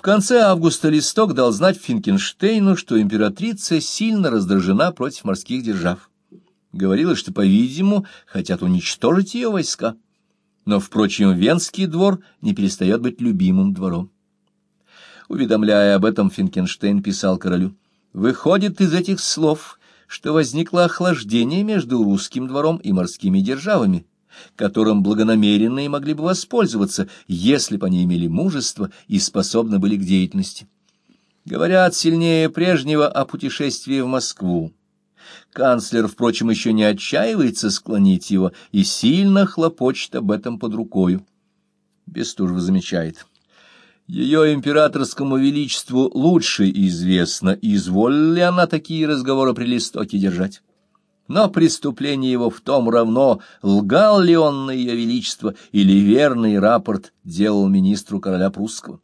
В конце августа Листок дал знать Финкенштейну, что императрица сильно раздражена против морских держав. Говорила, что, по-видимому, хотят уничтожить ее войска. Но, впрочем, Венский двор не перестает быть любимым двором. Уведомляя об этом, Финкенштейн писал королю, «Выходит из этих слов, что возникло охлаждение между русским двором и морскими державами, которым благонамеренные могли бы воспользоваться, если бы они имели мужество и способны были к деятельности. Говорят сильнее прежнего о путешествии в Москву. Канцлер, впрочем, еще не отчаивается склонить его и сильно хлопочет об этом под рукою. Бестужев замечает. Ее императорскому величеству лучше известно, изволила ли она такие разговоры при листоке держать. Но преступление его в том равно, лгал ли он на ее величество или верный рапорт делал министру короля прусского.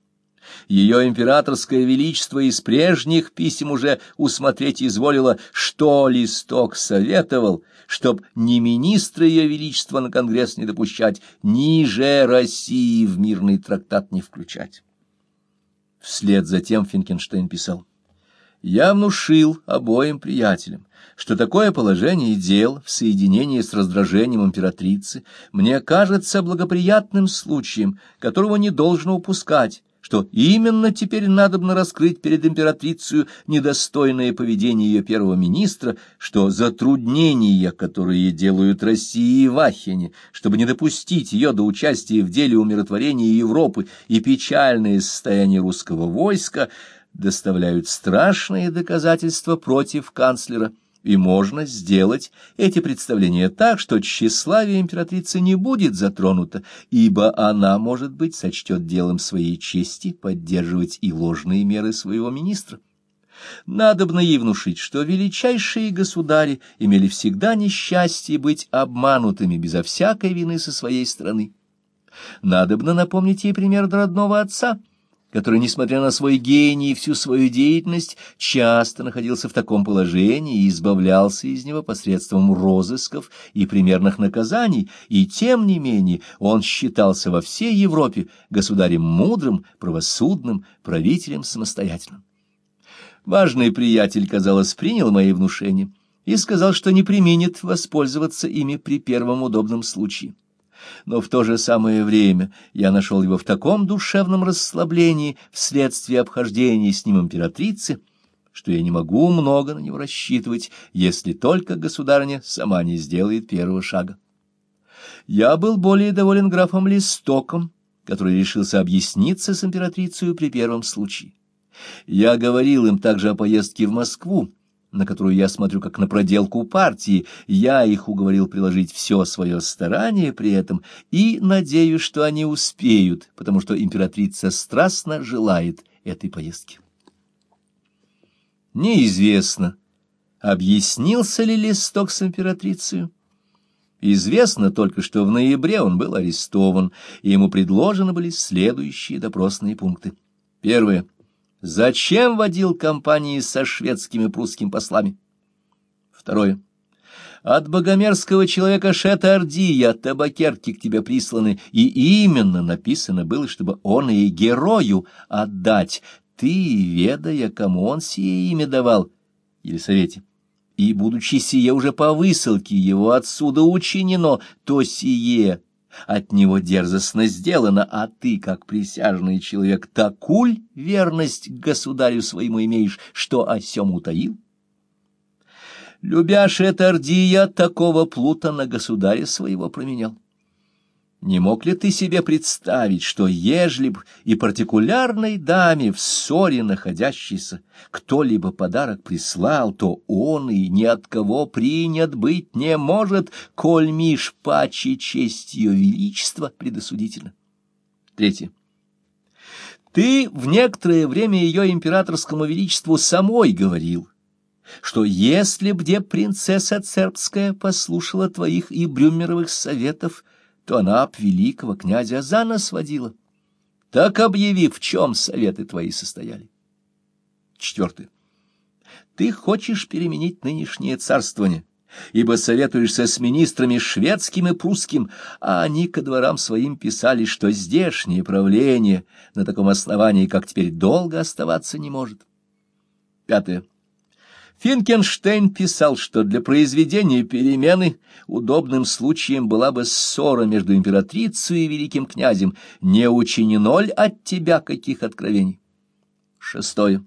Ее императорское величество из прежних писем уже усмотреть изволило, что листок советовал, чтоб ни министра ее величества на конгресс не допущать, ни же России в мирный трактат не включать. Вслед за тем Финкенштейн писал. «Я внушил обоим приятелям, что такое положение дел в соединении с раздражением императрицы мне кажется благоприятным случаем, которого не должно упускать, что именно теперь надобно раскрыть перед императрицей недостойное поведение ее первого министра, что затруднения, которые делают России в Ахене, чтобы не допустить ее до участия в деле умиротворения Европы и печальное состояние русского войска, доставляют страшные доказательства против канцлера и можно сделать эти представления так, что тщеславие императрицы не будет затронуто, ибо она, может быть, сочтет делом своей чести поддерживать и ложные меры своего министра. Надобно ей внушить, что величайшие государи имели всегда несчастье быть обманутыми безо всякой вины со своей стороны. Надобно напомнить ей пример родного отца — который, несмотря на свой гений и всю свою деятельность, часто находился в таком положении и избавлялся из него посредством розысков и примерных наказаний, и тем не менее он считался во всей Европе государем мудрым, правосудным, правителем самостоятельным. Важный приятель, казалось, принял мои внушения и сказал, что не применит воспользоваться ими при первом удобном случае но в то же самое время я нашел его в таком душевном расслаблении вследствие обхождения с ним императрицы, что я не могу много на него рассчитывать, если только государыня сама не сделает первого шага. Я был более доволен графом Листоком, который решился объясниться с императрицей при первом случае. Я говорил им также о поездке в Москву, на которую я смотрю как на проделку партии, я их уговорил приложить все свое старание при этом и надеюсь, что они успеют, потому что императрица страстно желает этой поездки. Неизвестно, объяснился ли Листок с императрицей. Известно только, что в ноябре он был арестован, и ему предложены были следующие допросные пункты. Первое. Зачем водил компании со шведскими прусскими послами? Второе. От богомерзкого человека Шета Ардия табакерки к тебе присланы, и именно написано было, чтобы он и герою отдать, ты, ведая, кому он сие имя давал, Елисавете. И, будучи сие уже по высылке его отсюда учинено, то сие от него дерзостно сделано, а ты, как присяжный человек, такуль верность государю своему имеешь, что о сем утаил? Любяшь это Ордия, такого плута на государя своего променял. Не мог ли ты себе представить, что ежели б и партикулярной даме в ссоре находящейся кто-либо подарок прислал, то он и ни от кого принят быть не может, коль миш паче честь ее величества предосудительно? Третье. Ты в некоторое время ее императорскому величеству самой говорил, что если б где принцесса цербская послушала твоих и Брюмеровых советов, то она об великого князя за нас водила, так объяви, в чем советы твои состояли. Четвертое. Ты хочешь переменить нынешнее царствование, ибо советуешься с министрами шведским и прусским, а они ко дворам своим писали, что здешнее правление на таком основании, как теперь, долго оставаться не может. Пятое. Финкенштейн писал, что для произведения перемены удобным случаем была бы ссора между императрицей и великим князем, не учинено ли от тебя каких откровений. Шестое.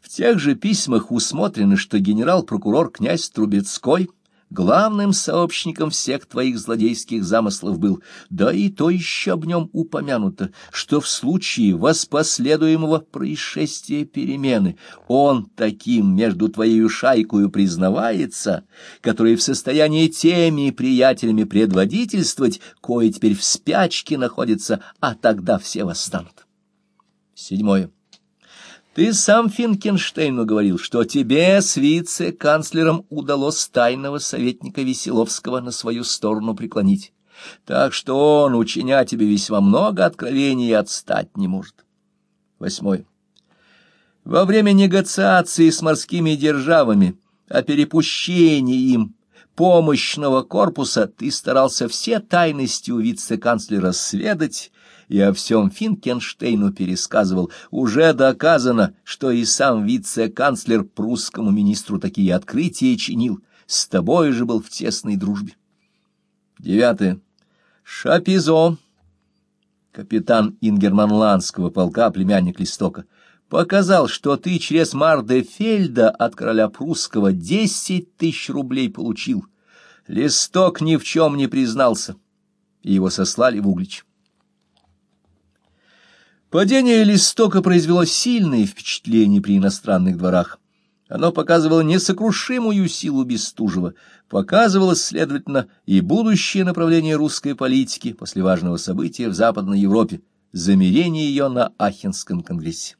В тех же письмах усмотрено, что генерал-прокурор князь Трубецкой главным сообщником всех твоих злодейских замыслов был, да и то еще об нем упомянуто, что в случае воспоследуемого происшествия перемены он таким между твоею шайкою признавается, который в состоянии теми приятелями предводительствовать, кое теперь в спячке находится, а тогда все восстанут. Седьмое. Ты сам Финкенштейну говорил, что тебе с вице-канцлером удалось тайного советника Веселовского на свою сторону преклонить. Так что он, учиня тебе весьма много откровений, отстать не может. Восьмой. Во время негациации с морскими державами о перепущении им помощного корпуса ты старался все тайности у вице-канцлера сведать и о всем Финкенштейну пересказывал, уже доказано, что и сам вице-канцлер прусскому министру такие открытия чинил, с тобой же был в тесной дружбе. Девятое. Шапизо, капитан Ингерманландского полка, племянник Листока, показал, что ты через Мардефельда от короля прусского десять тысяч рублей получил. Листок ни в чем не признался, и его сослали в Углич. Падение листока произвело сильное впечатление при иностранных дворах. Оно показывало несокрушимую силу Бестужева, показывало, следовательно, и будущее направление русской политики после важного события в Западной Европе — замерение ее на Ахенском конгрессе.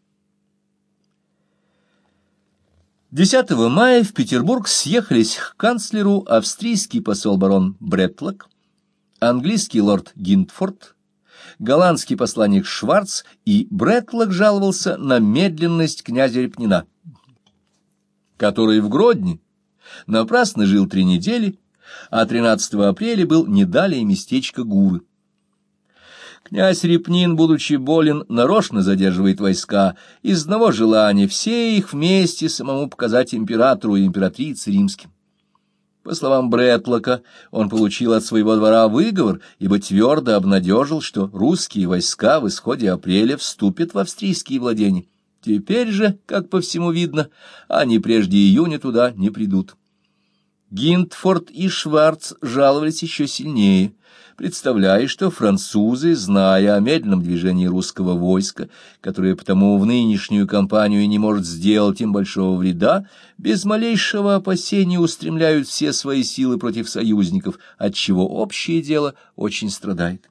10 мая в Петербург съехались к канцлеру австрийский посол барон Бретлок, английский лорд Гинтфорд, голландский посланник Шварц, и Бретлок жаловался на медленность князя Репнина, который в Гродне напрасно жил три недели, а 13 апреля был не местечко Гуры. Князь Репнин, будучи болен, нарочно задерживает войска из одного желания все их вместе самому показать императору и императрице римским. По словам Бретлока, он получил от своего двора выговор, ибо твердо обнадежил, что русские войска в исходе апреля вступят в австрийские владения. Теперь же, как по всему видно, они прежде июня туда не придут. Гинтфорд и Шварц жаловались еще сильнее, представляя, что французы, зная о медленном движении русского войска, которое потому в нынешнюю кампанию не может сделать им большого вреда, без малейшего опасения устремляют все свои силы против союзников, отчего общее дело очень страдает.